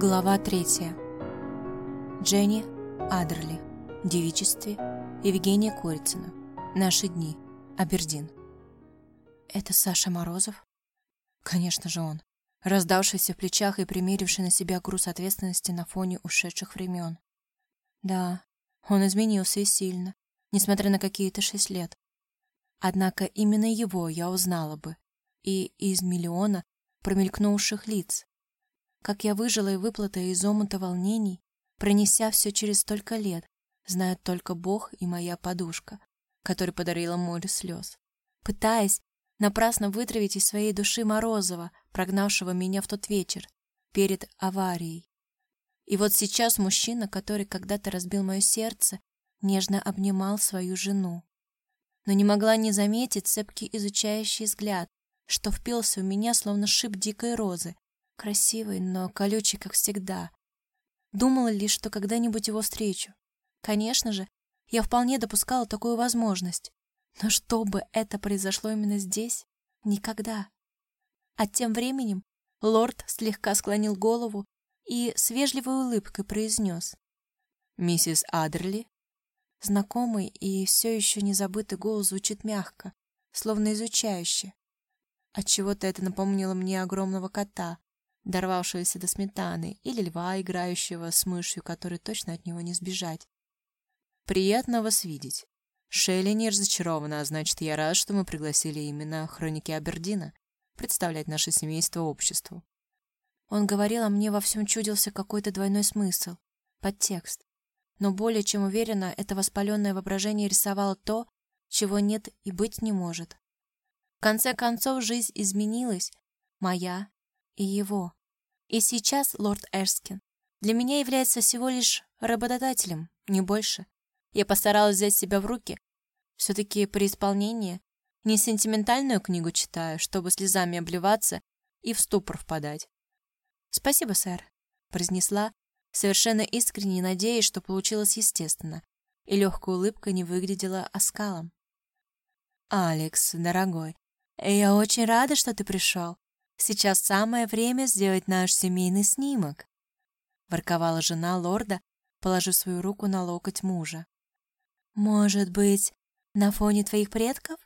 Глава третья. Дженни Адерли. Девичестве. Евгения Корицына. Наши дни. Абердин. Это Саша Морозов? Конечно же он. Раздавшийся в плечах и примеривший на себя груз ответственности на фоне ушедших времен. Да, он изменился и сильно, несмотря на какие-то шесть лет. Однако именно его я узнала бы. И из миллиона промелькнувших лиц, как я выжила и выплыла из омута волнений, пронеся все через столько лет, знает только Бог и моя подушка, которая подарила море слез. Пытаясь напрасно вытравить из своей души Морозова, прогнавшего меня в тот вечер, перед аварией. И вот сейчас мужчина, который когда-то разбил мое сердце, нежно обнимал свою жену. Но не могла не заметить цепкий изучающий взгляд, что впился в меня, словно шип дикой розы, Красивый, но колючий, как всегда. Думала лишь, что когда-нибудь его встречу. Конечно же, я вполне допускала такую возможность. Но чтобы это произошло именно здесь, никогда. А тем временем лорд слегка склонил голову и с вежливой улыбкой произнес. «Миссис Адерли?» Знакомый и все еще незабытый голос звучит мягко, словно изучающе. Отчего-то это напомнило мне огромного кота, дорвавшегося до сметаны, или льва, играющего с мышью, которой точно от него не сбежать. «Приятно вас видеть. Шелли не разочарована, а значит, я рад, что мы пригласили именно хроники Абердина представлять наше семейство обществу». Он говорил, а мне во всем чудился какой-то двойной смысл, подтекст. Но более чем уверенно, это воспаленное воображение рисовало то, чего нет и быть не может. В конце концов, жизнь изменилась, моя и его. И сейчас лорд Эрскин для меня является всего лишь работодателем, не больше. Я постаралась взять себя в руки. Все-таки при исполнении не сентиментальную книгу читаю, чтобы слезами обливаться и в ступор впадать. «Спасибо, сэр», — произнесла, совершенно искренне надеясь, что получилось естественно, и легкая улыбка не выглядела оскалом. «Алекс, дорогой, я очень рада, что ты пришел. Сейчас самое время сделать наш семейный снимок», — ворковала жена лорда, положив свою руку на локоть мужа. «Может быть, на фоне твоих предков?»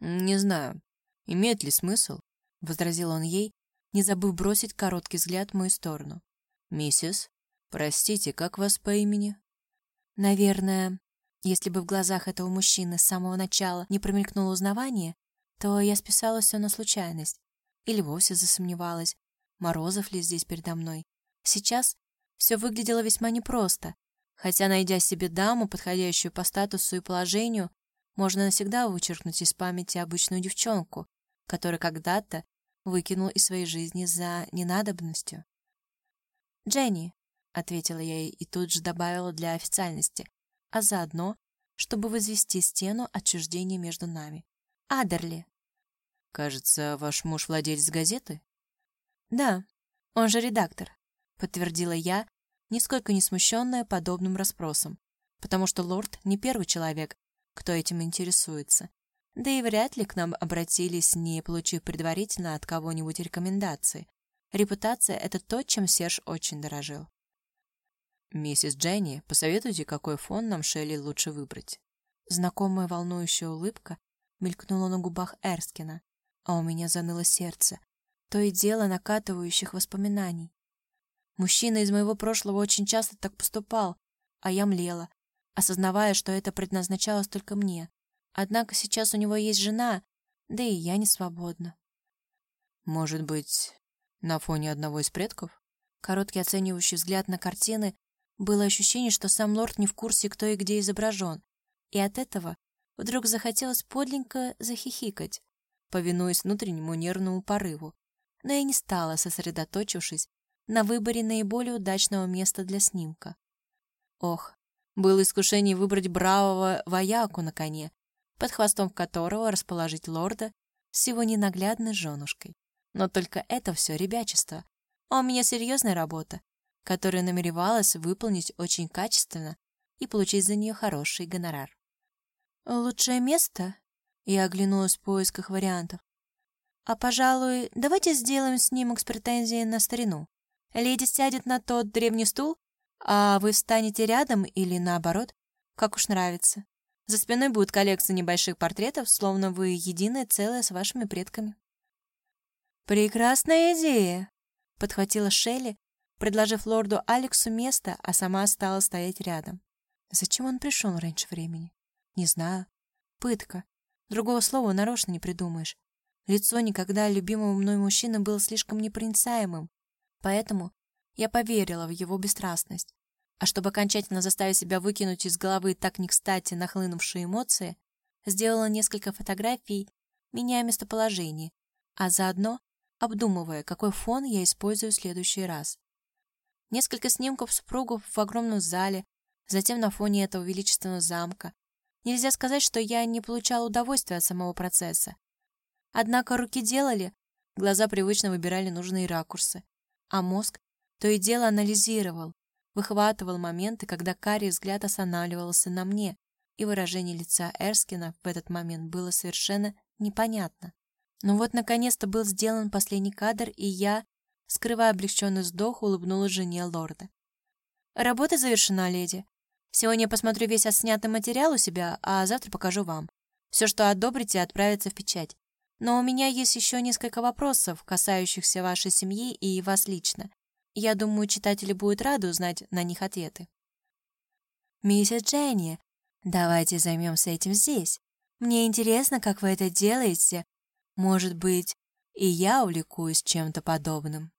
«Не знаю, имеет ли смысл», — возразил он ей, не забыв бросить короткий взгляд в мою сторону. «Миссис, простите, как вас по имени?» «Наверное, если бы в глазах этого мужчины с самого начала не промелькнуло узнавание, то я списала все на случайность. Или вовсе засомневалась, Морозов ли здесь передо мной. Сейчас все выглядело весьма непросто, хотя, найдя себе даму, подходящую по статусу и положению, можно навсегда вычеркнуть из памяти обычную девчонку, которая когда-то выкинул из своей жизни за ненадобностью. «Дженни», — ответила я ей и тут же добавила для официальности, а заодно, чтобы возвести стену отчуждения между нами. «Адерли». Кажется, ваш муж владелец газеты? Да, он же редактор, подтвердила я, нисколько не смущенная подобным расспросом, потому что лорд не первый человек, кто этим интересуется. Да и вряд ли к нам обратились, не получив предварительно от кого-нибудь рекомендации. Репутация — это то, чем Серж очень дорожил. «Миссис Дженни, посоветуйте, какой фон нам Шелли лучше выбрать?» Знакомая волнующая улыбка мелькнула на губах Эрскина, а у меня заныло сердце, то и дело накатывающих воспоминаний. Мужчина из моего прошлого очень часто так поступал, а я млела, осознавая, что это предназначалось только мне. Однако сейчас у него есть жена, да и я не свободна. Может быть, на фоне одного из предков? Короткий оценивающий взгляд на картины было ощущение, что сам лорд не в курсе, кто и где изображен, и от этого вдруг захотелось подленько захихикать повинуясь внутреннему нервному порыву, но я не стала, сосредоточившись на выборе наиболее удачного места для снимка. Ох, было искушение выбрать бравого вояку на коне, под хвостом которого расположить лорда с его ненаглядной женушкой. Но только это все ребячество. А у меня серьезная работа, которую намеревалась выполнить очень качественно и получить за нее хороший гонорар. «Лучшее место я оглянулась в поисках вариантов. А, пожалуй, давайте сделаем снимок с претензией на старину. Леди сядет на тот древний стул, а вы встанете рядом или наоборот, как уж нравится. За спиной будет коллекция небольших портретов, словно вы единое целое с вашими предками. «Прекрасная идея!» — подхватила Шелли, предложив лорду Алексу место, а сама стала стоять рядом. Зачем он пришел раньше времени? Не знаю. Пытка. Другого слова нарочно не придумаешь. Лицо никогда любимого мной мужчины было слишком непроницаемым, поэтому я поверила в его бесстрастность. А чтобы окончательно заставить себя выкинуть из головы так не кстати нахлынувшие эмоции, сделала несколько фотографий, меняя местоположение, а заодно обдумывая, какой фон я использую в следующий раз. Несколько снимков супругов в огромном зале, затем на фоне этого величественного замка. Нельзя сказать, что я не получала удовольствия от самого процесса. Однако руки делали, глаза привычно выбирали нужные ракурсы, а мозг то и дело анализировал, выхватывал моменты, когда карий взгляд останавливался на мне, и выражение лица Эрскина в этот момент было совершенно непонятно. Но вот наконец-то был сделан последний кадр, и я, скрывая облегченный вздох, улыбнулась жене лорда. «Работа завершена, леди. Сегодня посмотрю весь отснятый материал у себя, а завтра покажу вам. Все, что одобрите, отправится в печать. Но у меня есть еще несколько вопросов, касающихся вашей семьи и вас лично. Я думаю, читатели будут рады узнать на них ответы. Миссис Дженни, давайте займемся этим здесь. Мне интересно, как вы это делаете. Может быть, и я увлекусь чем-то подобным.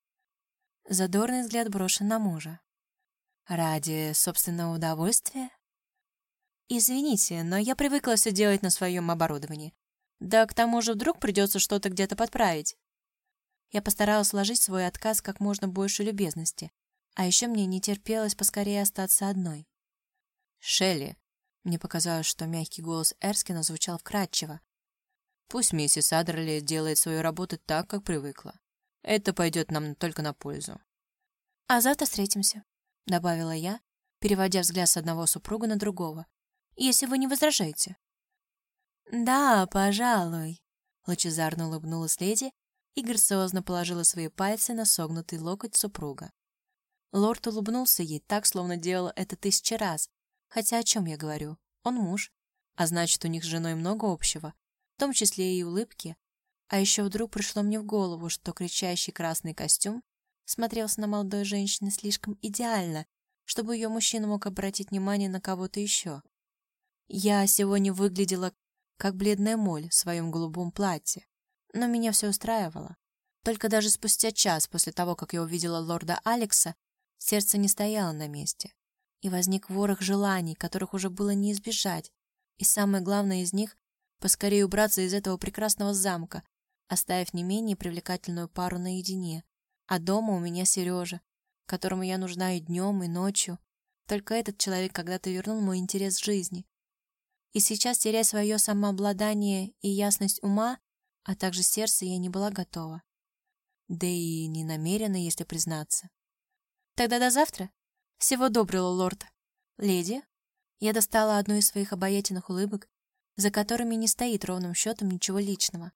Задорный взгляд брошен на мужа. Ради собственного удовольствия? Извините, но я привыкла все делать на своем оборудовании. Да к тому же вдруг придется что-то где-то подправить. Я постаралась сложить свой отказ как можно больше любезности. А еще мне не терпелось поскорее остаться одной. «Шелли!» Мне показалось, что мягкий голос Эрскина звучал вкрадчиво. «Пусть миссис Адерли делает свою работу так, как привыкла. Это пойдет нам только на пользу». «А завтра встретимся», — добавила я, переводя взгляд с одного супруга на другого. «Если вы не возражаете». «Да, пожалуй», — лучезарно улыбнулась леди и грациозно положила свои пальцы на согнутый локоть супруга. Лорд улыбнулся ей так, словно делал это тысячи раз. Хотя о чем я говорю? Он муж, а значит, у них с женой много общего, в том числе и улыбки. А еще вдруг пришло мне в голову, что кричащий красный костюм смотрелся на молодой женщине слишком идеально, чтобы ее мужчина мог обратить внимание на кого-то еще. Я сегодня выглядела как бледная моль в своем голубом платье, но меня все устраивало. Только даже спустя час после того, как я увидела лорда Алекса, сердце не стояло на месте. И возник ворох желаний, которых уже было не избежать. И самое главное из них — поскорее убраться из этого прекрасного замка, оставив не менее привлекательную пару наедине. А дома у меня Сережа, которому я нужна и днем, и ночью. Только этот человек когда-то вернул мой интерес к жизни. И сейчас, теряя свое самообладание и ясность ума, а также сердце я не была готова. Да и не намерена, если признаться. Тогда до завтра. Всего доброго, лорд. Леди. Я достала одну из своих обаятельных улыбок, за которыми не стоит ровным счетом ничего личного.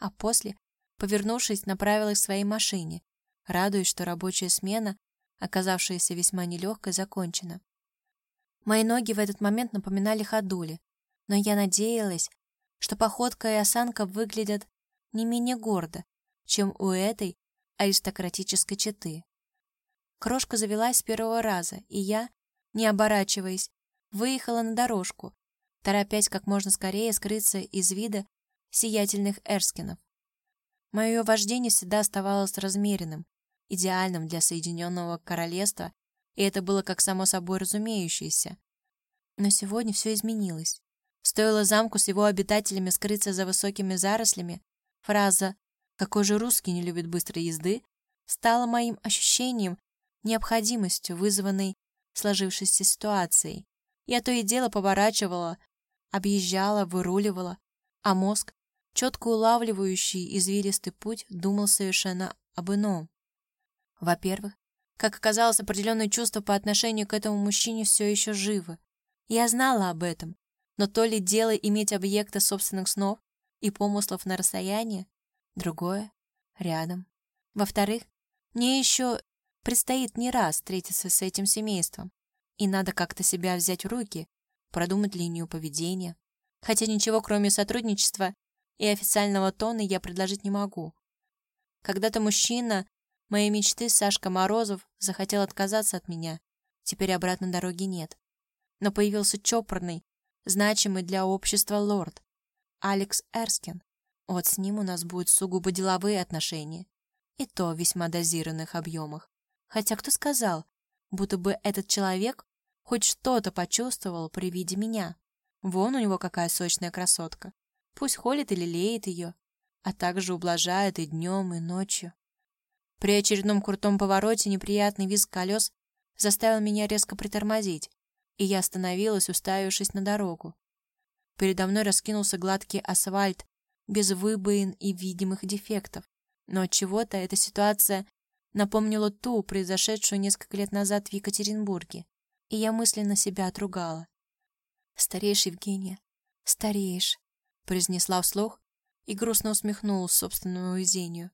А после, повернувшись, направилась к своей машине, радуясь, что рабочая смена, оказавшаяся весьма нелегкой, закончена. Мои ноги в этот момент напоминали ходули, но я надеялась, что походка и осанка выглядят не менее гордо, чем у этой аристократической четы. Крошка завелась с первого раза, и я, не оборачиваясь, выехала на дорожку, торопясь как можно скорее скрыться из вида сиятельных Эрскинов. Мое вождение всегда оставалось размеренным, идеальным для Соединенного Королевства, и это было как само собой разумеющееся. Но сегодня все изменилось. Стоило замку с его обитателями скрыться за высокими зарослями, фраза «Какой же русский не любит быстрой езды?» стала моим ощущением, необходимостью, вызванной сложившейся ситуацией. Я то и дело поворачивала, объезжала, выруливала, а мозг, четко улавливающий извилистый путь, думал совершенно об ином. Во-первых, как оказалось, определенные чувства по отношению к этому мужчине все еще живы. Я знала об этом, но то ли дело иметь объекты собственных снов и помыслов на расстоянии, другое — рядом. Во-вторых, мне еще предстоит не раз встретиться с этим семейством, и надо как-то себя взять в руки, продумать линию поведения. Хотя ничего, кроме сотрудничества и официального тона, я предложить не могу. Когда-то мужчина моей мечты Сашка Морозов захотел отказаться от меня. Теперь обратной дороги нет. Но появился чопорный, значимый для общества лорд. Алекс Эрскин. Вот с ним у нас будут сугубо деловые отношения. И то в весьма дозированных объемах. Хотя кто сказал, будто бы этот человек хоть что-то почувствовал при виде меня. Вон у него какая сочная красотка. Пусть холит или леет ее, а также ублажает и днем, и ночью. При очередном крутом повороте неприятный визг колес заставил меня резко притормозить, и я остановилась, уставившись на дорогу. Передо мной раскинулся гладкий асфальт, без выбоин и видимых дефектов. Но от чего-то эта ситуация напомнила ту, произошедшую несколько лет назад в Екатеринбурге, и я мысленно себя отругала. «Стареешь, Евгения, стареешь», — произнесла вслух и грустно усмехнулась собственному везению.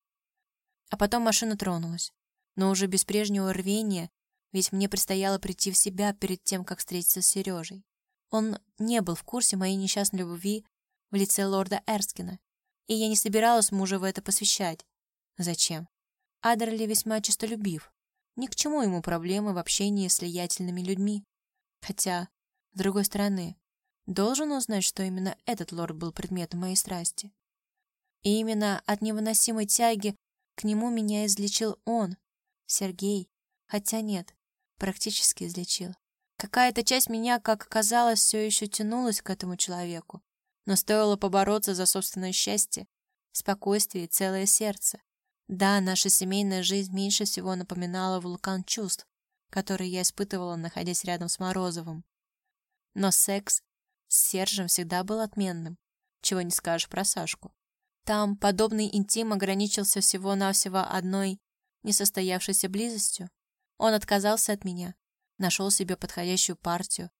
А потом машина тронулась, но уже без прежнего рвения, ведь мне предстояло прийти в себя перед тем, как встретиться с Сережей. Он не был в курсе моей несчастной любви в лице лорда Эрскина, и я не собиралась мужа в это посвящать. Зачем? Адерли весьма честолюбив. Ни к чему ему проблемы в общении с влиятельными людьми. Хотя, с другой стороны, должен узнать, что именно этот лорд был предметом моей страсти. И именно от невыносимой тяги к нему меня излечил он, Сергей. Хотя нет, практически излечил. Какая-то часть меня, как оказалось, все еще тянулась к этому человеку. Но стоило побороться за собственное счастье, спокойствие и целое сердце. Да, наша семейная жизнь меньше всего напоминала вулкан чувств, который я испытывала, находясь рядом с Морозовым. Но секс с Сержем всегда был отменным, чего не скажешь про Сашку. Там подобный интим ограничился всего-навсего одной несостоявшейся близостью. Он отказался от меня, нашел себе подходящую партию.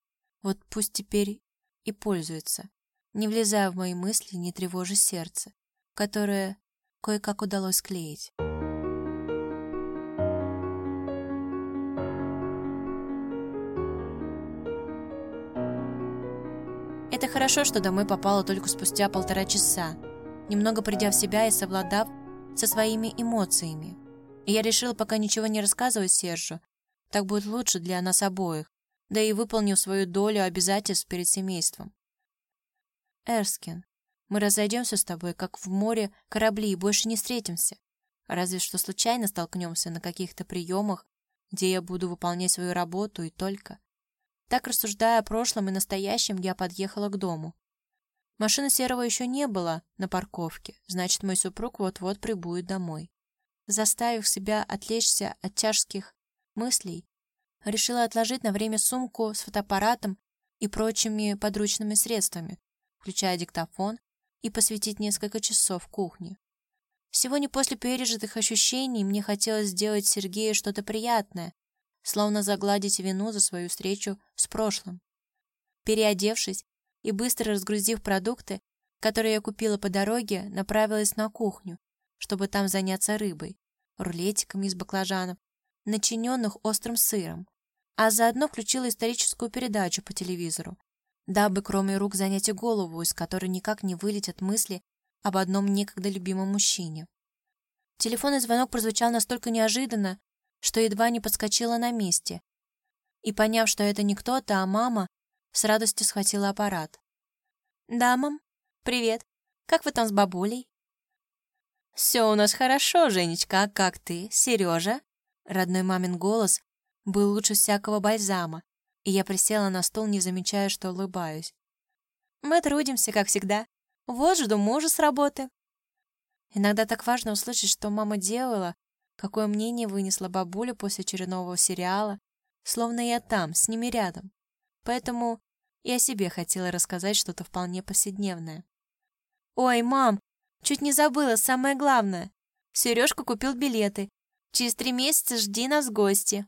Вот пусть теперь и пользуется, не влезая в мои мысли, не тревожа сердце, которое кое-как удалось склеить. Это хорошо, что домой попала только спустя полтора часа, немного придя в себя и совладав со своими эмоциями. И я решила пока ничего не рассказывать Сержу, так будет лучше для нас обоих, да и выполню свою долю обязательств перед семейством. Эрскин, мы разойдемся с тобой, как в море корабли, и больше не встретимся. Разве что случайно столкнемся на каких-то приемах, где я буду выполнять свою работу и только. Так рассуждая о прошлом и настоящем, я подъехала к дому. Машины Серого еще не было на парковке, значит, мой супруг вот-вот прибудет домой. Заставив себя отвлечься от тяжких мыслей, решила отложить на время сумку с фотоаппаратом и прочими подручными средствами, включая диктофон и посвятить несколько часов кухне. Сегодня после пережитых ощущений мне хотелось сделать Сергею что-то приятное, словно загладить вину за свою встречу с прошлым. Переодевшись и быстро разгрузив продукты, которые я купила по дороге, направилась на кухню, чтобы там заняться рыбой, рулетиками из баклажанов, начиненных острым сыром, а заодно включила историческую передачу по телевизору, дабы кроме рук занять и голову, из которой никак не вылетят мысли об одном некогда любимом мужчине. Телефонный звонок прозвучал настолько неожиданно, что едва не подскочила на месте. И поняв, что это не кто-то, а мама, с радостью схватила аппарат. «Да, мам, привет. Как вы там с бабулей?» «Все у нас хорошо, Женечка, а как ты, Сережа?» Родной мамин голос был лучше всякого бальзама, и я присела на стол, не замечая, что улыбаюсь. «Мы трудимся, как всегда. Вот жду мужа с работы». Иногда так важно услышать, что мама делала, какое мнение вынесла бабуля после очередного сериала, словно я там, с ними рядом. Поэтому и о себе хотела рассказать что-то вполне повседневное. «Ой, мам, чуть не забыла самое главное. Сережка купил билеты. Через три месяца жди нас в гости».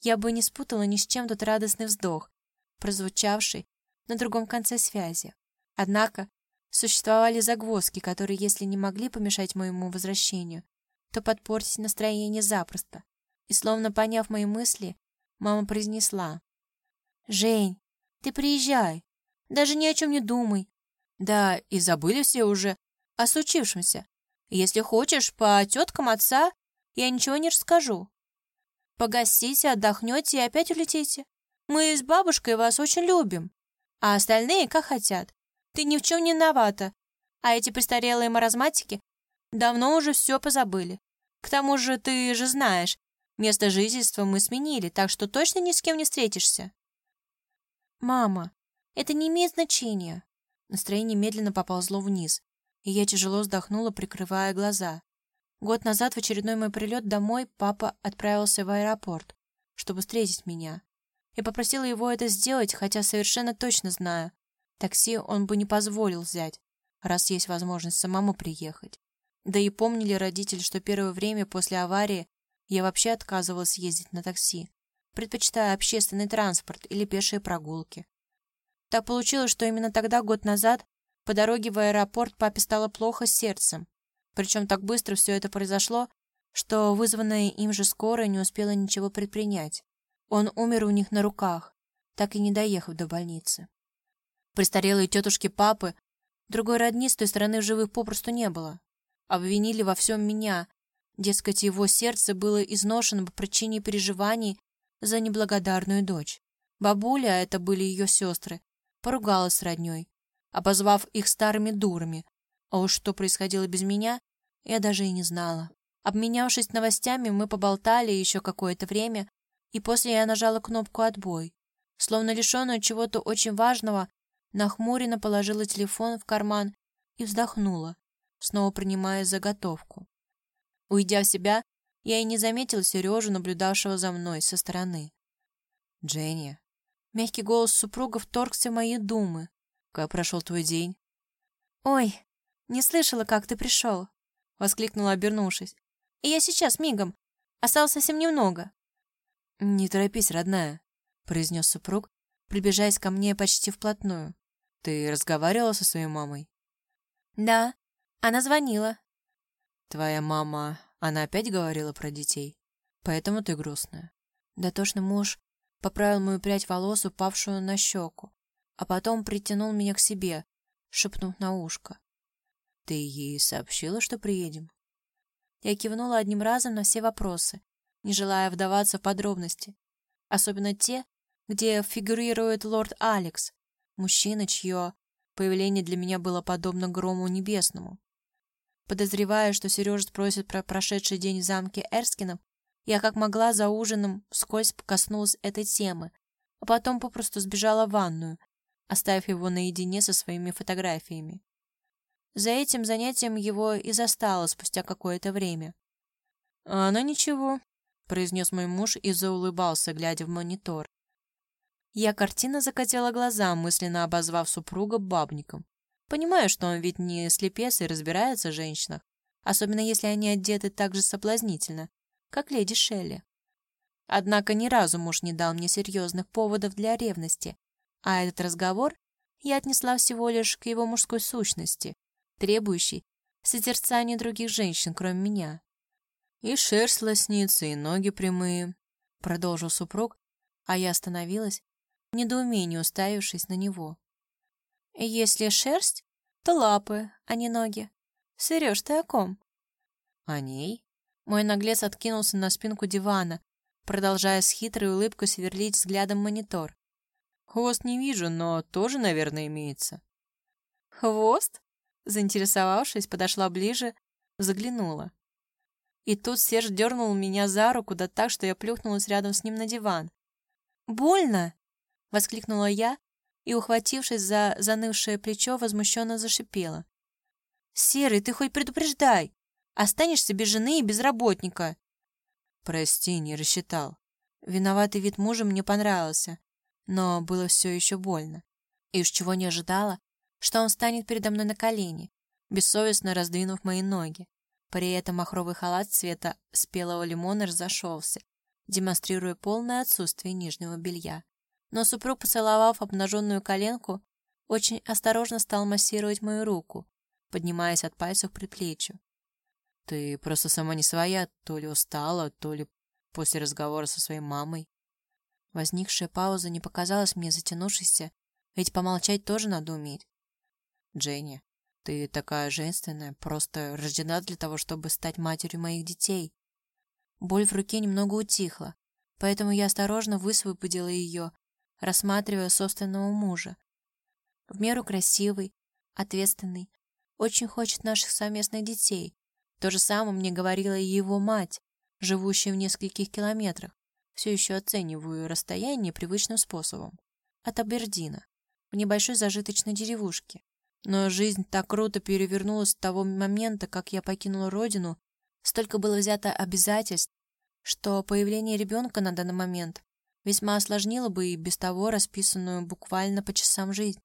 Я бы не спутала ни с чем тот радостный вздох, прозвучавший на другом конце связи. Однако существовали загвоздки, которые, если не могли помешать моему возвращению, то подпортить настроение запросто. И словно поняв мои мысли, мама произнесла. «Жень, ты приезжай. Даже ни о чем не думай. Да, и забыли все уже о случившемся. Если хочешь, по теткам отца я ничего не расскажу. Погостите, отдохнете и опять улетите. Мы с бабушкой вас очень любим. А остальные как хотят. Ты ни в чем не виновата. А эти престарелые маразматики давно уже все позабыли. К тому же ты же знаешь, место жительства мы сменили, так что точно ни с кем не встретишься. Мама, это не имеет значения. Настроение медленно поползло вниз, и я тяжело вздохнула, прикрывая глаза. Год назад в очередной мой прилет домой папа отправился в аэропорт, чтобы встретить меня. Я попросила его это сделать, хотя совершенно точно знаю, такси он бы не позволил взять, раз есть возможность самому приехать. Да и помнили родители, что первое время после аварии я вообще отказывалась ездить на такси, предпочитая общественный транспорт или пешие прогулки. Так получилось, что именно тогда, год назад, по дороге в аэропорт папе стало плохо с сердцем. Причем так быстро все это произошло, что вызванная им же скорая не успела ничего предпринять. Он умер у них на руках, так и не доехав до больницы. Престарелые тетушки папы, другой родни с той стороны живых попросту не было. Обвинили во всем меня, дескать, его сердце было изношено по причине переживаний за неблагодарную дочь. Бабуля, а это были ее сестры, поругалась с родней, обозвав их старыми дурами, а уж что происходило без меня, я даже и не знала. Обменявшись новостями, мы поболтали еще какое-то время, и после я нажала кнопку «Отбой». Словно лишенная чего-то очень важного, нахмуренно положила телефон в карман и вздохнула, снова принимая заготовку. Уйдя в себя, я и не заметила Сережу, наблюдавшего за мной со стороны. «Дженни, Мягкий голос супруга вторгся в мои думы. «Как прошел твой день?» «Ой, не слышала, как ты пришел», — воскликнула, обернувшись. «И я сейчас, мигом. Осталось совсем немного». «Не торопись, родная», — произнес супруг, приближаясь ко мне почти вплотную. «Ты разговаривала со своей мамой?» «Да, она звонила». «Твоя мама, она опять говорила про детей? Поэтому ты грустная?» Дотошный муж поправил мою прядь волос, упавшую на щеку, а потом притянул меня к себе, шепнув на ушко. «Ты ей сообщила, что приедем?» Я кивнула одним разом на все вопросы, не желая вдаваться в подробности, особенно те, где фигурирует лорд Алекс, мужчина, чье появление для меня было подобно грому небесному. Подозревая, что Сережа спросит про прошедший день в замке Эрскинов, я как могла за ужином вскользь коснулась этой темы, а потом попросту сбежала в ванную, оставив его наедине со своими фотографиями. За этим занятием его и застала спустя какое-то время. «А она ничего», — произнес мой муж и заулыбался, глядя в монитор. Я картина закатила глаза, мысленно обозвав супруга бабником. Понимаю, что он ведь не слепец и разбирается в женщинах, особенно если они одеты так же соблазнительно, как леди Шелли. Однако ни разу муж не дал мне серьезных поводов для ревности, а этот разговор я отнесла всего лишь к его мужской сущности, требующей созерцания других женщин, кроме меня. «И шерсть лоснится, и ноги прямые», — продолжил супруг, а я остановилась, в недоумении уставившись на него. «Если шерсть, то лапы, а не ноги. Сереж, ты о ком?» «О ней?» Мой наглец откинулся на спинку дивана, продолжая с хитрой улыбкой сверлить взглядом монитор. «Хвост не вижу, но тоже, наверное, имеется». «Хвост?» Заинтересовавшись, подошла ближе, заглянула. И тут Серж дернул меня за руку, да так, что я плюхнулась рядом с ним на диван. «Больно!» — воскликнула я и, ухватившись за занывшее плечо, возмущенно зашипела. «Серый, ты хоть предупреждай! Останешься без жены и без работника. Прости, не рассчитал. Виноватый вид мужа мне понравился, но было все еще больно. И уж чего не ожидала, что он станет передо мной на колени, бессовестно раздвинув мои ноги. При этом махровый халат цвета спелого лимона разошелся, демонстрируя полное отсутствие нижнего белья. Но супруг, поцеловав обнаженную коленку, очень осторожно стал массировать мою руку, поднимаясь от пальцев к предплечью. Ты просто сама не своя, то ли устала, то ли после разговора со своей мамой. Возникшая пауза не показалась мне затянувшейся, ведь помолчать тоже надо уметь. Дженни, ты такая женственная, просто рождена для того, чтобы стать матерью моих детей. Боль в руке немного утихла, поэтому я осторожно высвободила ее, рассматривая собственного мужа. В меру красивый, ответственный, очень хочет наших совместных детей. То же самое мне говорила и его мать, живущая в нескольких километрах. Все еще оцениваю расстояние привычным способом. От Абердина, в небольшой зажиточной деревушке. Но жизнь так круто перевернулась с того момента, как я покинула родину, столько было взято обязательств, что появление ребенка на данный момент весьма осложнило бы и без того расписанную буквально по часам жизнь.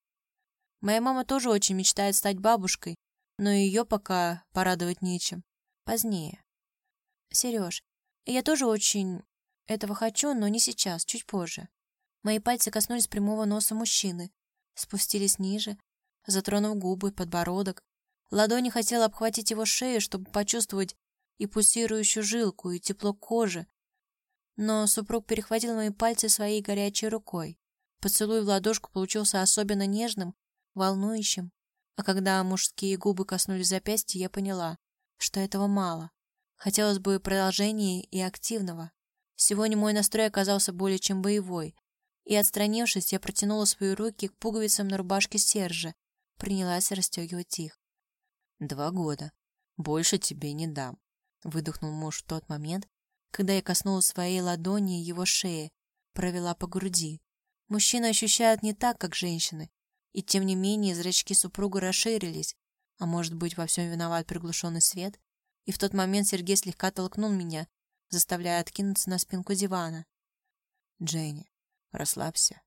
Моя мама тоже очень мечтает стать бабушкой, но ее пока порадовать нечем. Позднее. Сереж, я тоже очень этого хочу, но не сейчас, чуть позже. Мои пальцы коснулись прямого носа мужчины, спустились ниже, затронув губы, подбородок. Ладони хотела обхватить его шею, чтобы почувствовать и пульсирующую жилку, и тепло кожи. Но супруг перехватил мои пальцы своей горячей рукой. Поцелуй в ладошку получился особенно нежным, волнующим. А когда мужские губы коснулись запястья, я поняла, что этого мало. Хотелось бы продолжения и активного. Сегодня мой настрой оказался более чем боевой, и, отстранившись, я протянула свои руки к пуговицам на рубашке Сержа, принялась расстегивать их. «Два года. Больше тебе не дам», — выдохнул муж в тот момент, когда я коснулась своей ладони его шеи, провела по груди. Мужчины ощущают не так, как женщины, и тем не менее зрачки супруга расширились, а может быть во всем виноват приглушенный свет, и в тот момент Сергей слегка толкнул меня, заставляя откинуться на спинку дивана. «Дженни, расслабься».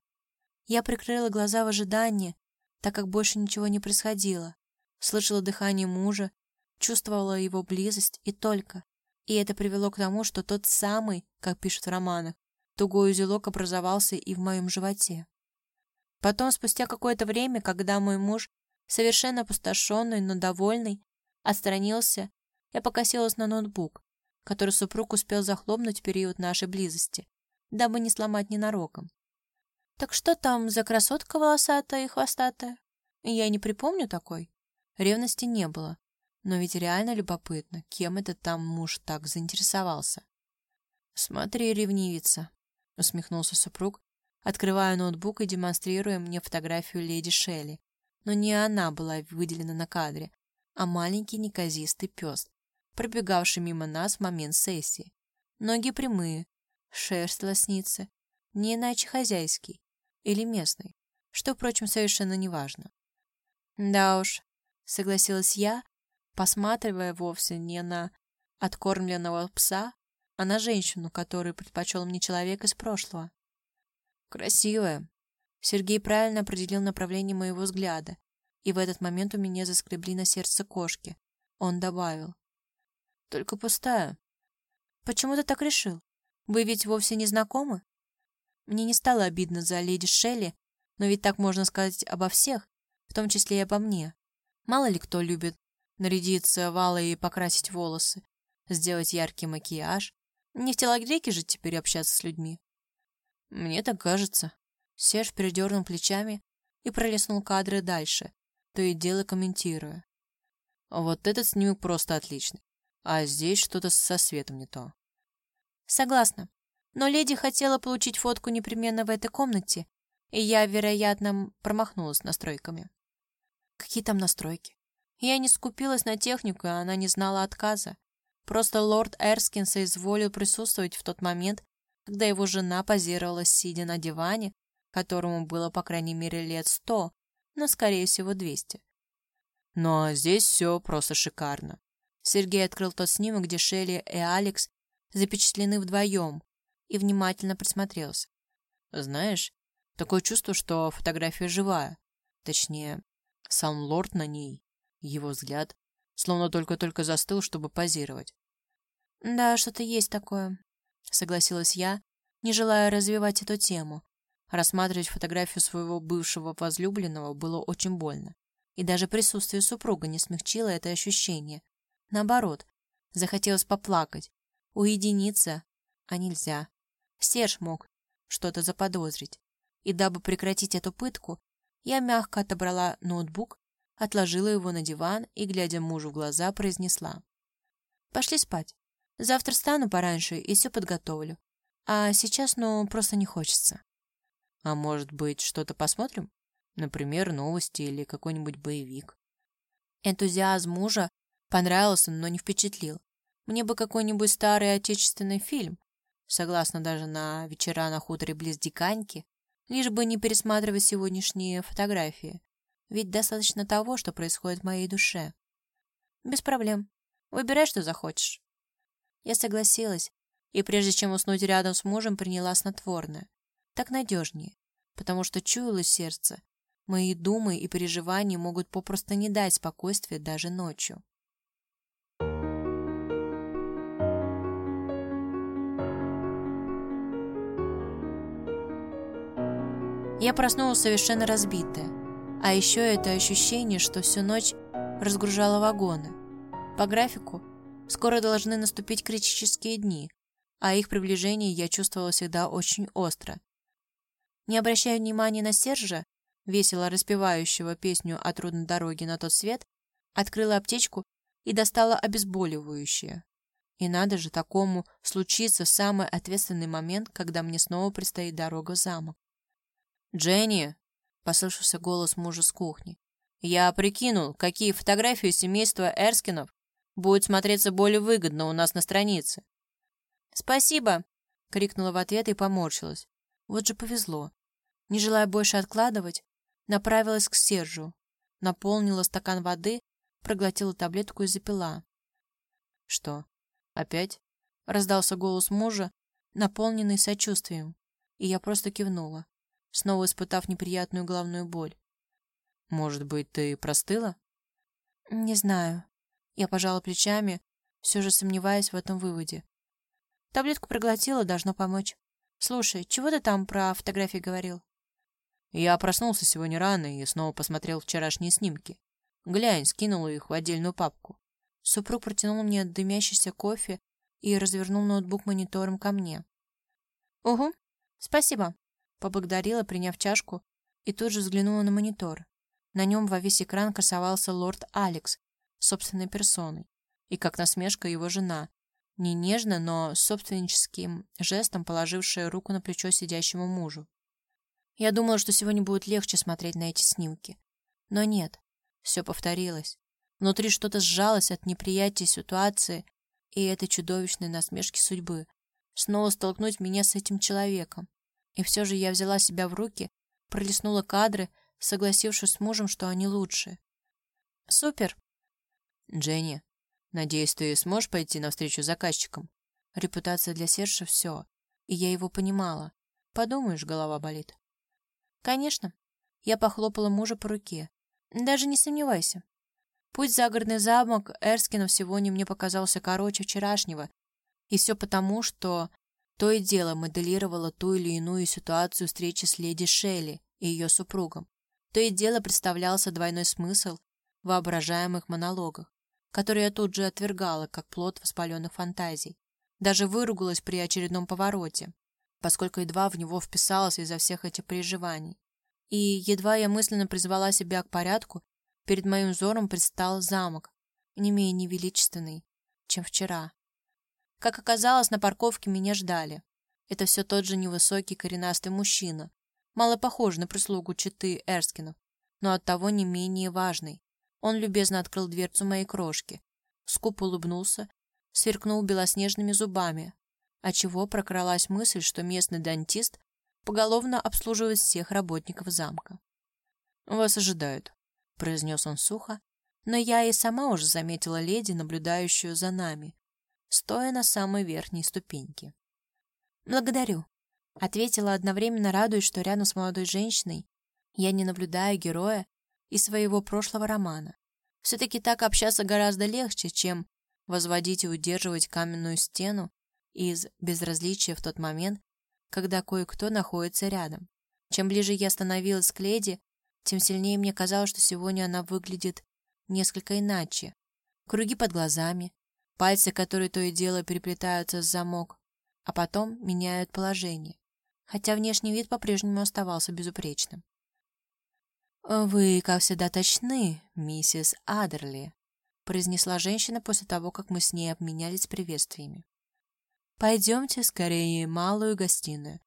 Я прикрыла глаза в ожидании, так как больше ничего не происходило. Слышала дыхание мужа, чувствовала его близость и только. И это привело к тому, что тот самый, как пишут в романах, тугой узелок образовался и в моем животе. Потом, спустя какое-то время, когда мой муж, совершенно опустошенный, но довольный, отстранился, я покосилась на ноутбук, который супруг успел захлопнуть в период нашей близости, дабы не сломать ненароком. Так что там за красотка волосатая и хвостатая? Я не припомню такой. Ревности не было. Но ведь реально любопытно, кем это там муж так заинтересовался. «Смотри, ревнивица», — усмехнулся супруг, открывая ноутбук и демонстрируя мне фотографию леди Шелли. Но не она была выделена на кадре, а маленький неказистый пес, пробегавший мимо нас в момент сессии. Ноги прямые, шерсть лоснится, не иначе хозяйский, или местный, что, впрочем, совершенно неважно. Да уж, согласилась я, посматривая вовсе не на откормленного пса, а на женщину, которую предпочел мне человек из прошлого. Красивая. Сергей правильно определил направление моего взгляда, и в этот момент у меня заскребли на сердце кошки. Он добавил. Только пустая. Почему ты так решил? Вы ведь вовсе не знакомы? Мне не стало обидно за леди Шелли, но ведь так можно сказать обо всех, в том числе и обо мне. Мало ли кто любит нарядиться в и покрасить волосы, сделать яркий макияж. Не в телогрейке же теперь общаться с людьми. Мне так кажется. Серж передернул плечами и пролистнул кадры дальше, то и дело комментируя. Вот этот снимок просто отличный. А здесь что-то со светом не то. Согласна. Но леди хотела получить фотку непременно в этой комнате, и я, вероятно, промахнулась настройками. Какие там настройки? Я не скупилась на технику, и она не знала отказа. Просто лорд Эрскин соизволил присутствовать в тот момент, когда его жена позировала, сидя на диване, которому было, по крайней мере, лет сто, но, скорее всего, двести. Но здесь все просто шикарно. Сергей открыл тот снимок, где Шелли и Алекс запечатлены вдвоем, и внимательно присмотрелся. Знаешь, такое чувство, что фотография живая. Точнее, сам лорд на ней, его взгляд, словно только-только застыл, чтобы позировать. «Да, что-то есть такое», — согласилась я, не желая развивать эту тему. Рассматривать фотографию своего бывшего возлюбленного было очень больно. И даже присутствие супруга не смягчило это ощущение. Наоборот, захотелось поплакать, уединиться, а нельзя. Серж мог что-то заподозрить. И дабы прекратить эту пытку, я мягко отобрала ноутбук, отложила его на диван и, глядя мужу в глаза, произнесла. «Пошли спать. Завтра встану пораньше и все подготовлю. А сейчас, ну, просто не хочется». «А может быть, что-то посмотрим? Например, новости или какой-нибудь боевик?» Энтузиазм мужа понравился, но не впечатлил. Мне бы какой-нибудь старый отечественный фильм, согласно даже на вечера на хуторе близ Диканьки, лишь бы не пересматривать сегодняшние фотографии. Ведь достаточно того, что происходит в моей душе. Без проблем. Выбирай, что захочешь. Я согласилась, и прежде чем уснуть рядом с мужем, приняла снотворное. Так надежнее, потому что чуяло сердце. Мои думы и переживания могут попросту не дать спокойствия даже ночью. Я проснулась совершенно разбитая. А еще это ощущение, что всю ночь разгружала вагоны. По графику скоро должны наступить критические дни, а их приближение я чувствовала всегда очень остро. Не обращая внимания на Сержа, весело распевающего песню о трудной дороге на тот свет, открыла аптечку и достала обезболивающее. И надо же такому случиться в самый ответственный момент, когда мне снова предстоит дорога в замок. «Дженни!» — послышался голос мужа с кухни. «Я прикинул, какие фотографии семейства Эрскинов будут смотреться более выгодно у нас на странице». «Спасибо!» — крикнула в ответ и поморщилась. Вот же повезло. Не желая больше откладывать, направилась к Сержу, наполнила стакан воды, проглотила таблетку и запила. «Что, опять?» — раздался голос мужа, наполненный сочувствием, и я просто кивнула снова испытав неприятную головную боль. «Может быть, ты простыла?» «Не знаю». Я пожала плечами, все же сомневаясь в этом выводе. Таблетку проглотила, должно помочь. Слушай, чего ты там про фотографии говорил? Я проснулся сегодня рано и снова посмотрел вчерашние снимки. Глянь, скинул их в отдельную папку. Супруг протянул мне дымящийся кофе и развернул ноутбук монитором ко мне. «Угу, спасибо», Поблагодарила, приняв чашку, и тут же взглянула на монитор. На нем во весь экран красовался лорд Алекс собственной персоной, и как насмешка его жена, не нежно, но собственническим жестом положившая руку на плечо сидящему мужу. Я думала, что сегодня будет легче смотреть на эти снимки. Но нет, все повторилось. Внутри что-то сжалось от неприятия ситуации и этой чудовищной насмешки судьбы. Снова столкнуть меня с этим человеком. И все же я взяла себя в руки, пролистнула кадры, согласившись с мужем, что они лучшие. Супер. Дженни, надеюсь, ты сможешь пойти навстречу заказчикам? Репутация для Сержа все, и я его понимала. Подумаешь, голова болит. Конечно. Я похлопала мужа по руке. Даже не сомневайся. Путь в загородный замок Эрскинов сегодня мне показался короче вчерашнего, и все потому, что то и дело моделировала ту или иную ситуацию встречи с леди Шелли и ее супругом. То и дело представлялся двойной смысл в воображаемых монологах, которые я тут же отвергала, как плод воспаленных фантазий. Даже выругалась при очередном повороте, поскольку едва в него вписалась из-за всех этих переживаний. И едва я мысленно призвала себя к порядку, перед моим взором предстал замок, не менее величественный, чем вчера. Как оказалось, на парковке меня ждали. Это все тот же невысокий коренастый мужчина, мало похож на прислугу читы Эрскинов, но оттого не менее важный. Он любезно открыл дверцу моей крошки, скупо улыбнулся, сверкнул белоснежными зубами, отчего прокралась мысль, что местный дантист поголовно обслуживает всех работников замка. «Вас ожидают», — произнес он сухо, но я и сама уже заметила леди, наблюдающую за нами, стоя на самой верхней ступеньке. «Благодарю», — ответила одновременно, радуясь, что рядом с молодой женщиной я не наблюдаю героя из своего прошлого романа. Все-таки так общаться гораздо легче, чем возводить и удерживать каменную стену из безразличия в тот момент, когда кое-кто находится рядом. Чем ближе я становилась к леди, тем сильнее мне казалось, что сегодня она выглядит несколько иначе. Круги под глазами, пальцы, которые то и дело переплетаются с замок, а потом меняют положение, хотя внешний вид по-прежнему оставался безупречным. «Вы, как всегда, точны, миссис Адерли», произнесла женщина после того, как мы с ней обменялись приветствиями. «Пойдемте скорее в малую гостиную.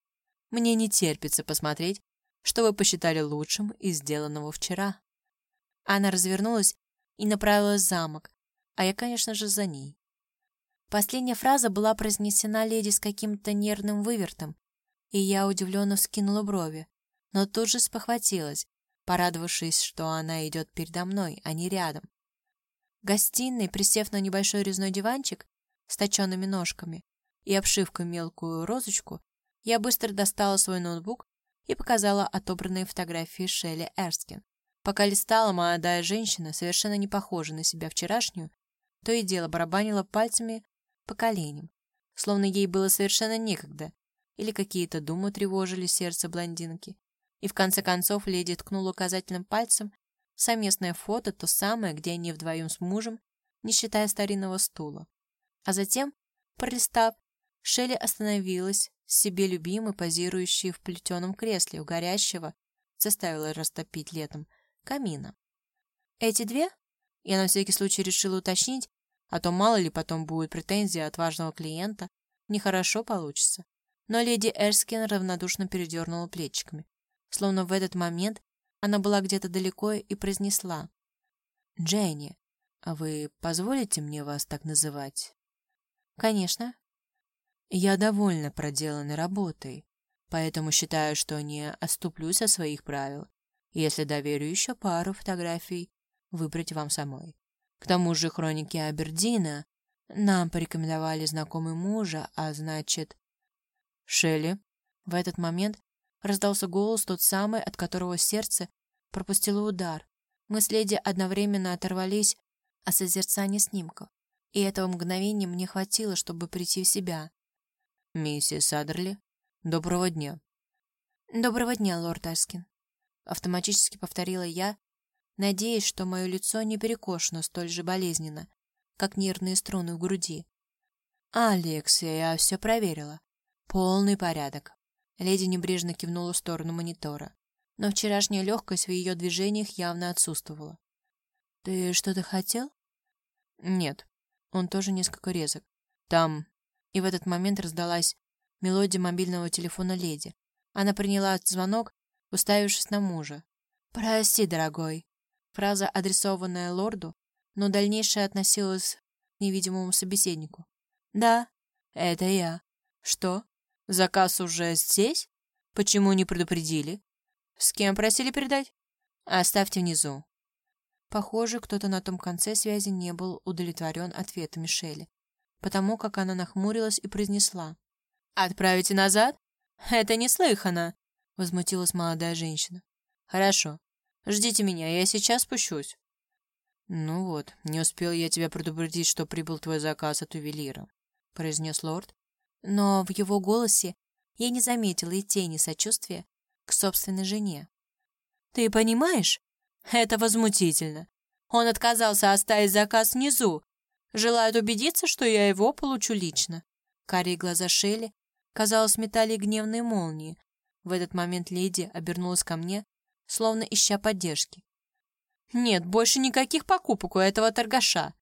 Мне не терпится посмотреть, что вы посчитали лучшим из сделанного вчера». Она развернулась и направилась в замок, а я, конечно же, за ней. Последняя фраза была произнесена леди с каким-то нервным вывертом, и я удивленно вскинула брови, но тут же спохватилась, порадовавшись, что она идет передо мной, а не рядом. В гостиной, присев на небольшой резной диванчик с точенными ножками и обшивкой мелкую розочку, я быстро достала свой ноутбук и показала отобранные фотографии Шелли Эрскин. Пока листала, молодая женщина, совершенно не похожая на себя вчерашнюю, то и дело барабанила пальцами по коленям, словно ей было совершенно некогда, или какие-то думы тревожили сердце блондинки. И в конце концов леди ткнула указательным пальцем совместное фото, то самое, где они вдвоем с мужем, не считая старинного стула. А затем, пролистав, Шелли остановилась, себе любимой, позирующей в плетеном кресле у горящего, заставила растопить летом, камина. Эти две? Я на всякий случай решила уточнить, а то мало ли потом будет претензия от важного клиента, нехорошо получится. Но леди Эрскин равнодушно передернула плечиками, словно в этот момент она была где-то далеко и произнесла. «Дженни, а вы позволите мне вас так называть?» «Конечно». «Я довольна проделанной работой, поэтому считаю, что не оступлюсь от своих правил если доверю еще пару фотографий выбрать вам самой. К тому же хроники Абердина нам порекомендовали знакомый мужа, а значит... Шелли. В этот момент раздался голос тот самый, от которого сердце пропустило удар. Мы с леди одновременно оторвались от созерцания снимков, и этого мгновения мне хватило, чтобы прийти в себя. «Миссис Адерли, доброго дня». «Доброго дня, лорд Аскин». Автоматически повторила я, надеясь, что мое лицо не перекошено столь же болезненно, как нервные струны в груди. «Алекс, я все проверила. Полный порядок». Леди небрежно кивнула в сторону монитора, но вчерашняя легкость в ее движениях явно отсутствовала. «Ты что-то хотел?» «Нет». Он тоже несколько резок. «Там...» И в этот момент раздалась мелодия мобильного телефона леди. Она приняла звонок уставившись на мужа. «Прости, дорогой». Фраза, адресованная лорду, но дальнейшая относилась к невидимому собеседнику. «Да, это я». «Что? Заказ уже здесь? Почему не предупредили? С кем просили передать? Оставьте внизу». Похоже, кто-то на том конце связи не был удовлетворен ответом Мишели, потому как она нахмурилась и произнесла. «Отправите назад? Это неслыханно. Возмутилась молодая женщина. Хорошо. Ждите меня, я сейчас спущусь. Ну вот, не успел я тебя предупредить, что прибыл твой заказ от ювелира, произнес лорд. Но в его голосе я не заметила и тени сочувствия к собственной жене. Ты понимаешь? Это возмутительно. Он отказался оставить заказ внизу. Желает убедиться, что я его получу лично. Карие глаза Шелли, казалось, метали гневные молнии, в этот момент леди обернулась ко мне, словно ища поддержки. «Нет, больше никаких покупок у этого торгаша!»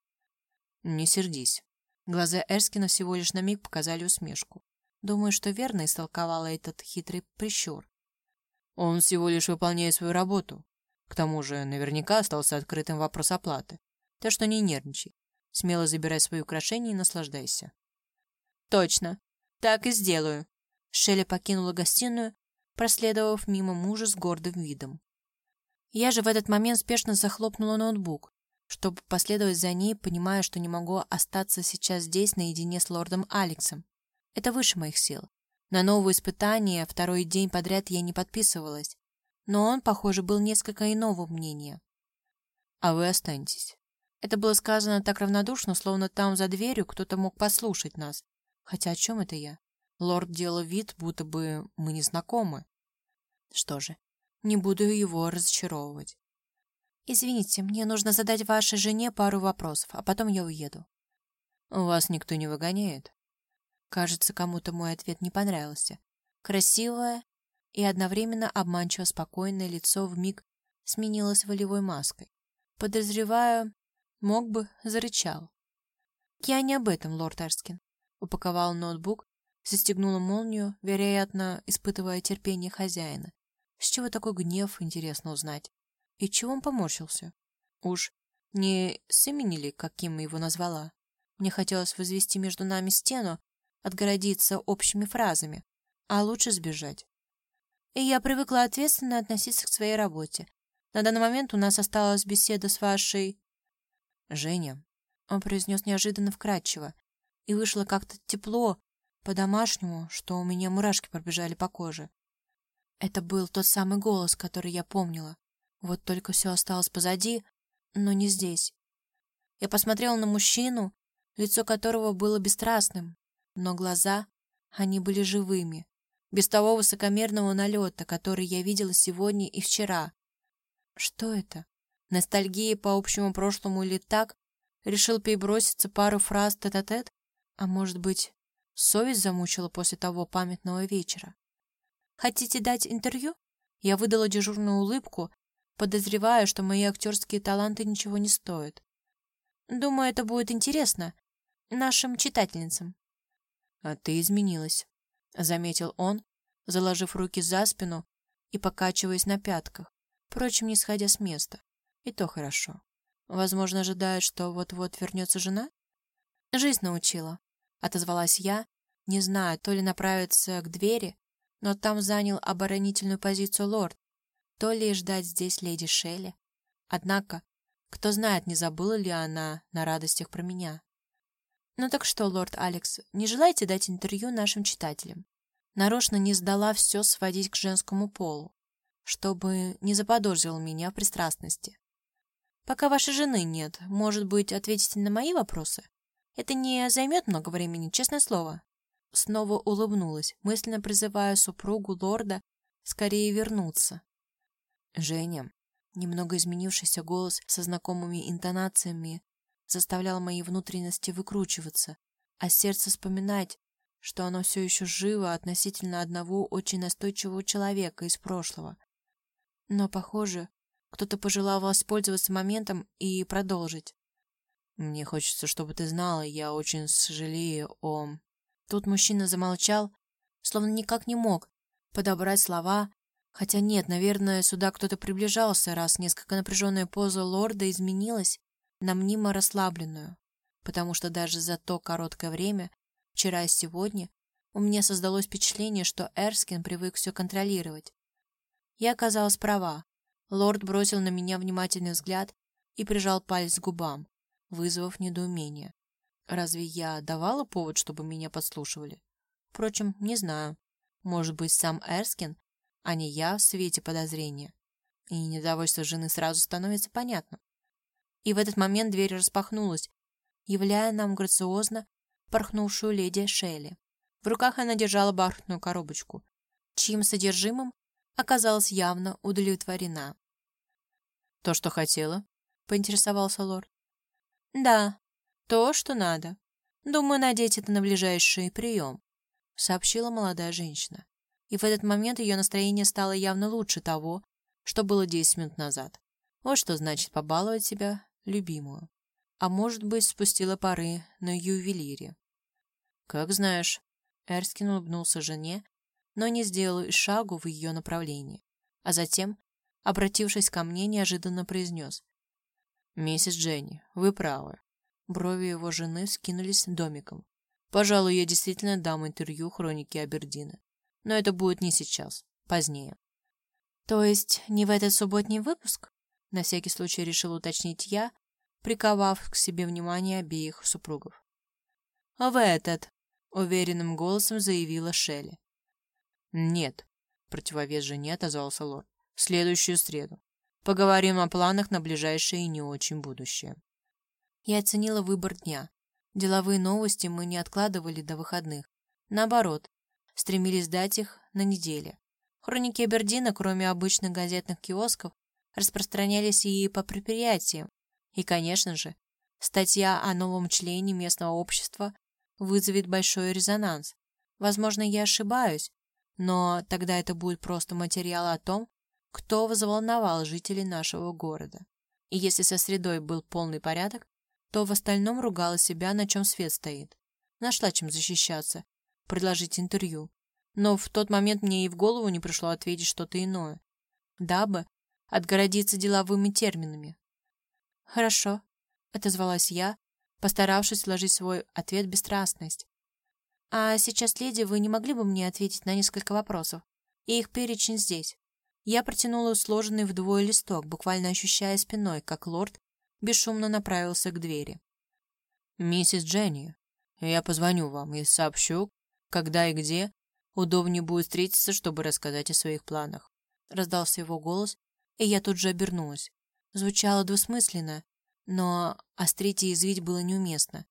«Не сердись». Глаза Эрскина всего лишь на миг показали усмешку. Думаю, что верно истолковала этот хитрый прищур. Он всего лишь выполняет свою работу. К тому же наверняка остался открытым вопрос оплаты. Так что не нервничай. Смело забирай свои украшения и наслаждайся. Точно. Так и сделаю. Шелли покинула гостиную, проследовав мимо мужа с гордым видом. Я же в этот момент спешно захлопнула ноутбук, чтобы последовать за ней, понимая, что не могу остаться сейчас здесь наедине с лордом Алексом. Это выше моих сил. На новые испытания второй день подряд я не подписывалась, но он, похоже, был несколько иного мнения. «А вы останетесь». Это было сказано так равнодушно, словно там за дверью кто-то мог послушать нас. Хотя о чем это я? Лорд делал вид, будто бы мы не знакомы. Что же, не буду его разочаровывать. Извините, мне нужно задать вашей жене пару вопросов, а потом я уеду. Вас никто не выгоняет? Кажется, кому-то мой ответ не понравился. Красивое и одновременно обманчиво спокойное лицо вмиг сменилось волевой маской. Подозреваю, мог бы, зарычал. Я не об этом, лорд Эрскин. Упаковал ноутбук, застегнула молнию, вероятно, испытывая терпение хозяина. С чего такой гнев, интересно узнать. И чего он поморщился? Уж не с имени ли, каким его назвала? Мне хотелось возвести между нами стену, отгородиться общими фразами, а лучше сбежать. И я привыкла ответственно относиться к своей работе. На данный момент у нас осталась беседа с вашей... Женя. Он произнес неожиданно вкрадчиво, и вышло как-то тепло, по-домашнему, что у меня мурашки пробежали по коже. Это был тот самый голос, который я помнила. Вот только все осталось позади, но не здесь. Я посмотрела на мужчину, лицо которого было бесстрастным, но глаза, они были живыми, без того высокомерного налета, который я видела сегодня и вчера. Что это? Ностальгия по общему прошлому или так? Решил переброситься пару фраз тет-а-тет? -тет? А может быть, совесть замучила после того памятного вечера? Хотите дать интервью? Я выдала дежурную улыбку, подозревая, что мои актерские таланты ничего не стоят. Думаю, это будет интересно нашим читательницам. «А ты изменилась», — заметил он, заложив руки за спину и покачиваясь на пятках, впрочем, не сходя с места. И то хорошо. Возможно, ожидает, что вот-вот вернется жена? «Жизнь научила», — отозвалась я, не знаю, то ли направиться к двери, но там занял оборонительную позицию лорд, то ли ждать здесь леди Шелли. Однако, кто знает, не забыла ли она на радостях про меня. Ну так что, лорд Алекс, не желаете дать интервью нашим читателям? Нарочно не сдала все сводить к женскому полу, чтобы не заподозрил меня в пристрастности. Пока вашей жены нет, может быть, ответите на мои вопросы? Это не займет много времени, честное слово. Снова улыбнулась, мысленно призывая супругу лорда скорее вернуться. Женя, немного изменившийся голос со знакомыми интонациями заставлял мои внутренности выкручиваться, а сердце вспоминать, что оно все еще живо относительно одного очень настойчивого человека из прошлого. Но, похоже, кто-то пожелал воспользоваться моментом и продолжить. «Мне хочется, чтобы ты знала, я очень сожалею о...» Тут мужчина замолчал, словно никак не мог подобрать слова, хотя нет, наверное, сюда кто-то приближался, раз несколько напряженная поза лорда изменилась, на мнимо расслабленную, потому что даже за то короткое время, вчера и сегодня, у меня создалось впечатление, что Эрскин привык все контролировать. Я оказалась права. Лорд бросил на меня внимательный взгляд и прижал палец к губам, вызвав недоумение. Разве я давала повод, чтобы меня подслушивали? Впрочем, не знаю. Может быть, сам Эрскин, а не я в свете подозрения. И недовольство жены сразу становится понятным и в этот момент дверь распахнулась, являя нам грациозно порхнувшую леди Шелли. В руках она держала бархатную коробочку, чьим содержимым оказалась явно удовлетворена. «То, что хотела?» — поинтересовался лорд. «Да, то, что надо. Думаю, надеть это на ближайший прием», — сообщила молодая женщина. И в этот момент ее настроение стало явно лучше того, что было десять минут назад. Вот что значит побаловать себя любимую. А может быть, спустила пары на ювелире. Как знаешь. Эрскин улыбнулся жене, но не сделал и шагу в ее направлении. А затем, обратившись ко мне, неожиданно произнес. «Миссис Дженни, вы правы». Брови его жены скинулись домиком. «Пожалуй, я действительно дам интервью хроники Абердина. Но это будет не сейчас, позднее». «То есть не в этот субботний выпуск?» На всякий случай решил уточнить я, приковав к себе внимание обеих супругов. «А в этот!» — уверенным голосом заявила Шелли. «Нет», — противовес жене отозвался лорд. «В следующую среду. Поговорим о планах на ближайшее и не очень будущее». Я оценила выбор дня. Деловые новости мы не откладывали до выходных. Наоборот, стремились дать их на неделе. Хроники Абердина, кроме обычных газетных киосков, распространялись и по предприятиям. И, конечно же, статья о новом члене местного общества вызовет большой резонанс. Возможно, я ошибаюсь, но тогда это будет просто материал о том, кто взволновал жителей нашего города. И если со средой был полный порядок, то в остальном ругала себя, на чем свет стоит. Нашла чем защищаться, предложить интервью. Но в тот момент мне и в голову не пришло ответить что-то иное, дабы отгородиться деловыми терминами. «Хорошо», — отозвалась я, постаравшись вложить в свой ответ бесстрастность. «А сейчас, леди, вы не могли бы мне ответить на несколько вопросов? И их перечень здесь». Я протянула сложенный вдвое листок, буквально ощущая спиной, как лорд бесшумно направился к двери. «Миссис Дженни, я позвоню вам и сообщу, когда и где удобнее будет встретиться, чтобы рассказать о своих планах». Раздался его голос, и я тут же обернулась. Звучало двусмысленно, но острить и извить было неуместно.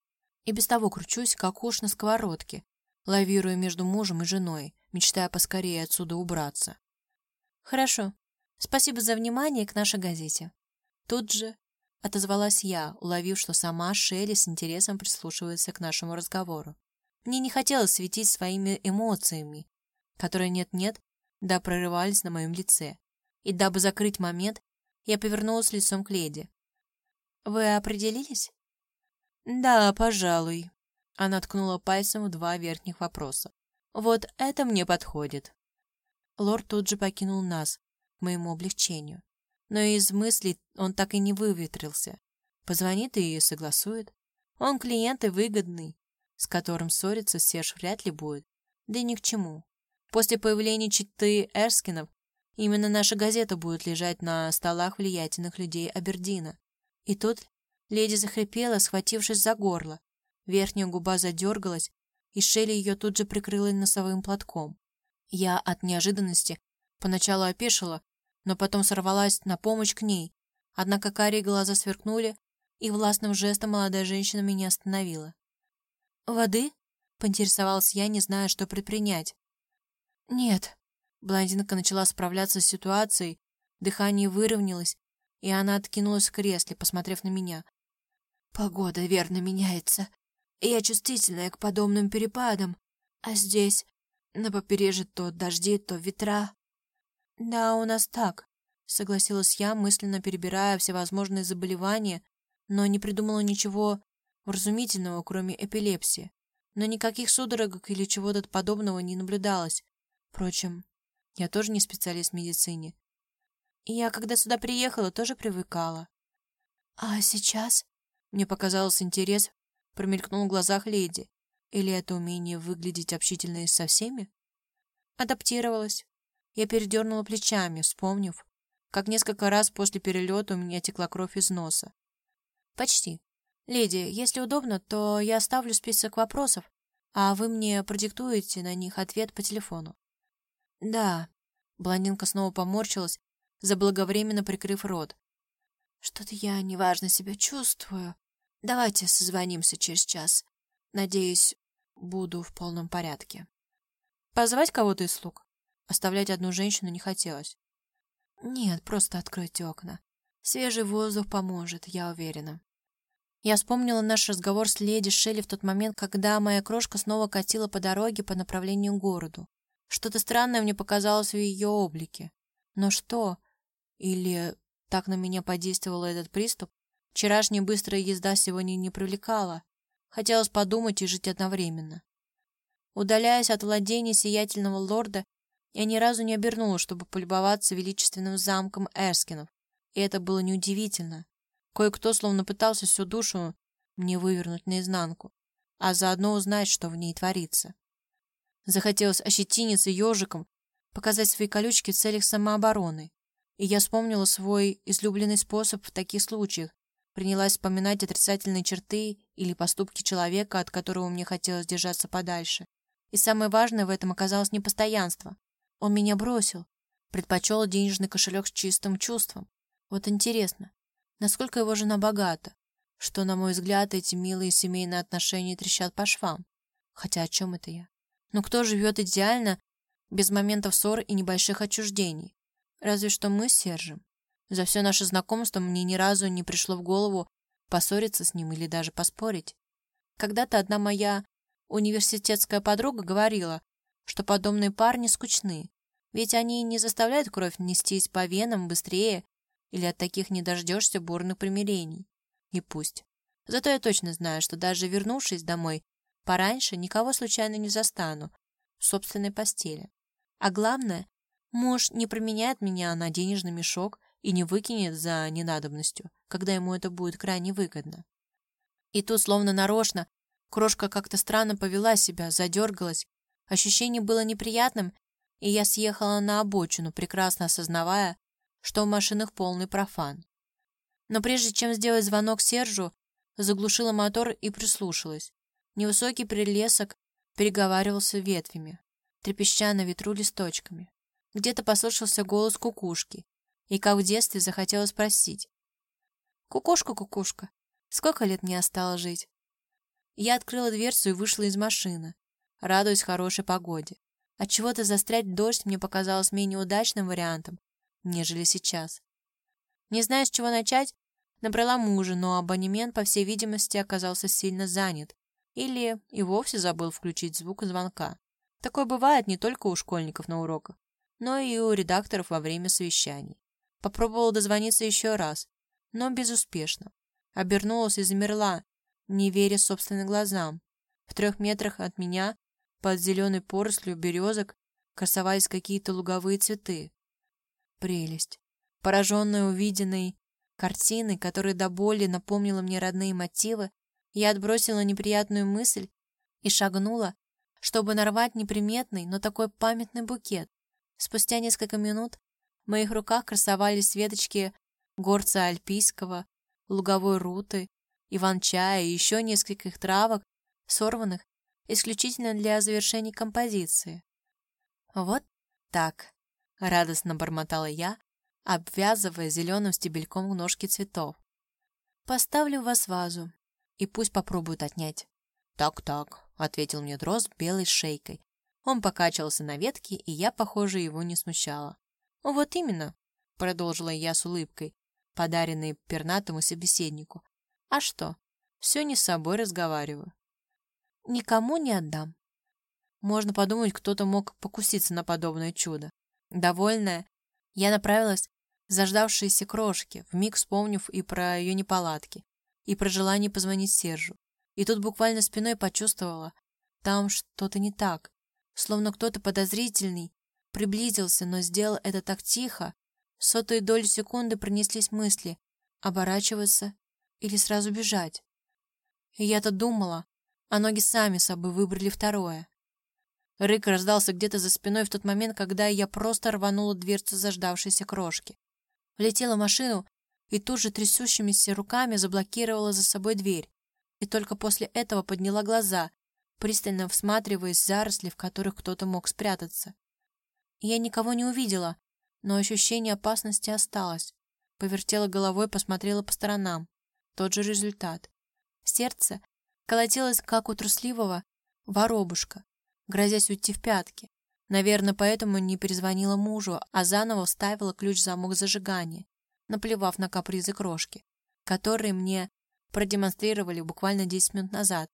И без того кручусь, как уж на сковородке, лавируя между мужем и женой, мечтая поскорее отсюда убраться. Хорошо. Спасибо за внимание к нашей газете. Тут же отозвалась я, уловив, что сама Шелли с интересом прислушивается к нашему разговору. Мне не хотелось светить своими эмоциями, которые нет-нет, да прорывались на моем лице. И дабы закрыть момент, я повернулась лицом к леди. «Вы определились?» «Да, пожалуй». Она ткнула пальцем в два верхних вопроса. «Вот это мне подходит». Лорд тут же покинул нас, к моему облегчению. Но из мыслей он так и не выветрился. Позвонит и согласует. Он клиент и выгодный, с которым ссориться Серж вряд ли будет. Да и ни к чему. После появления читы Эрскинов именно наша газета будет лежать на столах влиятельных людей Абердина. И тут леди захрипела, схватившись за горло. Верхняя губа задергалась, и Шелли ее тут же прикрыла носовым платком. Я от неожиданности поначалу опешила, но потом сорвалась на помощь к ней. Однако карие глаза сверкнули, и властным жестом молодая женщина меня остановила. «Воды?» — поинтересовалась я, не зная, что предпринять. «Нет». Блондинка начала справляться с ситуацией, дыхание выровнялось, и она откинулась в кресле, посмотрев на меня. «Погода верно меняется, я чувствительная к подобным перепадам, а здесь на побережье то дожди, то ветра. Да, у нас так, согласилась я, мысленно перебирая всевозможные заболевания, но не придумала ничего вразумительного, кроме эпилепсии. Но никаких судорогок или чего-то подобного не наблюдалось. Впрочем, я тоже не специалист в медицине. И я, когда сюда приехала, тоже привыкала. А сейчас? Мне показалось интерес, промелькнул в глазах леди. Или это умение выглядеть общительной со всеми? Адаптировалась. Я передернула плечами, вспомнив, как несколько раз после перелета у меня текла кровь из носа. Почти. Леди, если удобно, то я оставлю список вопросов, а вы мне продиктуете на них ответ по телефону. Да. Блондинка снова поморщилась, заблаговременно прикрыв рот. Что-то я неважно себя чувствую. Давайте созвонимся через час. Надеюсь, буду в полном порядке. Позвать кого-то из слуг? Оставлять одну женщину не хотелось. Нет, просто откройте окна. Свежий воздух поможет, я уверена. Я вспомнила наш разговор с леди Шелли в тот момент, когда моя крошка снова катила по дороге по направлению к городу. Что-то странное мне показалось в ее облике. Но что? Или так на меня подействовал этот приступ? Вчерашняя быстрая езда сегодня не привлекала. Хотелось подумать и жить одновременно. Удаляясь от владения сиятельного лорда, я ни разу не обернулась, чтобы полюбоваться величественным замком Эрскинов. И это было неудивительно. Кое-кто словно пытался всю душу мне вывернуть наизнанку, а заодно узнать, что в ней творится. Захотелось ощетиниться ежиком, показать свои колючки в целях самообороны. И я вспомнила свой излюбленный способ в таких случаях, принялась вспоминать отрицательные черты или поступки человека, от которого мне хотелось держаться подальше. И самое важное в этом оказалось непостоянство. Он меня бросил, предпочел денежный кошелек с чистым чувством. Вот интересно, насколько его жена богата, что, на мой взгляд, эти милые семейные отношения трещат по швам. Хотя о чем это я? Но кто живет идеально, без моментов ссор и небольших отчуждений? Разве что мы с Сержем. За все наше знакомство мне ни разу не пришло в голову поссориться с ним или даже поспорить. Когда-то одна моя Университетская подруга говорила, что подобные парни скучны, ведь они не заставляют кровь нестись по венам быстрее, или от таких не дождешься бурных примирений. И пусть. Зато я точно знаю, что даже вернувшись домой пораньше, никого случайно не застану в собственной постели. А главное, муж не променяет меня на денежный мешок и не выкинет за ненадобностью, когда ему это будет крайне выгодно. И тут, словно нарочно, крошка как-то странно повела себя, задергалась. Ощущение было неприятным, и я съехала на обочину, прекрасно осознавая, что в машинах полный профан. Но прежде чем сделать звонок Сержу, заглушила мотор и прислушалась. Невысокий прилесок переговаривался ветвями, трепеща на ветру листочками. Где-то послышался голос кукушки, и как в детстве захотелось спросить. «Кукушка, кукушка, сколько лет мне осталось жить?» Я открыла дверцу и вышла из машины, радуясь хорошей погоде. Отчего-то застрять в дождь мне показалось менее удачным вариантом, нежели сейчас. Не зная, с чего начать, набрала мужа, но абонемент, по всей видимости, оказался сильно занят. Или и вовсе забыл включить звук звонка. Такое бывает не только у школьников на уроках, но и у редакторов во время совещаний. Попробовала дозвониться еще раз, но безуспешно. Обернулась и замерла, не веря собственным глазам. В трех метрах от меня, под зеленой порослью березок, красовались какие-то луговые цветы. Прелесть. Пораженная увиденной картиной, которая до боли напомнила мне родные мотивы, я отбросила неприятную мысль и шагнула, чтобы нарвать неприметный, но такой памятный букет. Спустя несколько минут в моих руках красовались веточки горца альпийского, луговой руты, иван-чая и еще нескольких травок, сорванных исключительно для завершения композиции. Вот так. Радостно бормотала я, обвязывая зеленым стебельком ножки цветов. «Поставлю вас вазу, и пусть попробуют отнять». «Так-так», — ответил мне дрозд белой шейкой. Он покачивался на ветке, и я, похоже, его не смущала. «Вот именно», — продолжила я с улыбкой, подаренной пернатому собеседнику. «А что? Все не с собой разговариваю». «Никому не отдам». Можно подумать, кто-то мог покуситься на подобное чудо. Довольная, я направилась к заждавшейся крошке, вмиг вспомнив и про ее неполадки, и про желание позвонить Сержу. И тут буквально спиной почувствовала, там что-то не так, словно кто-то подозрительный приблизился, но сделал это так тихо. В сотую долю секунды пронеслись мысли оборачиваться или сразу бежать. И я-то думала, а ноги сами собой выбрали второе. Рык раздался где-то за спиной в тот момент, когда я просто рванула дверцу заждавшейся крошки. Влетела в машину и тут же трясущимися руками заблокировала за собой дверь. И только после этого подняла глаза, пристально всматриваясь в заросли, в которых кто-то мог спрятаться. Я никого не увидела, но ощущение опасности осталось. Повертела головой, посмотрела по сторонам. Тот же результат. Сердце колотилось, как у трусливого воробушка грозясь уйти в пятки. Наверное, поэтому не перезвонила мужу, а заново вставила ключ в замок зажигания, наплевав на капризы крошки, которые мне продемонстрировали буквально 10 минут назад.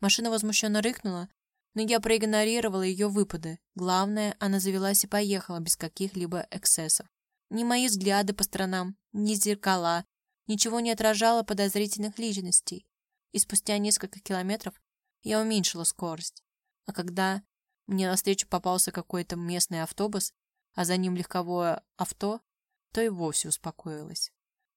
Машина возмущенно рыкнула, но я проигнорировала ее выпады. Главное, она завелась и поехала без каких-либо эксцессов. Ни мои взгляды по сторонам, ни зеркала, ничего не отражало подозрительных личностей. И спустя несколько километров я уменьшила скорость. А когда мне навстречу попался какой-то местный автобус, а за ним легковое авто, то и вовсе успокоилась.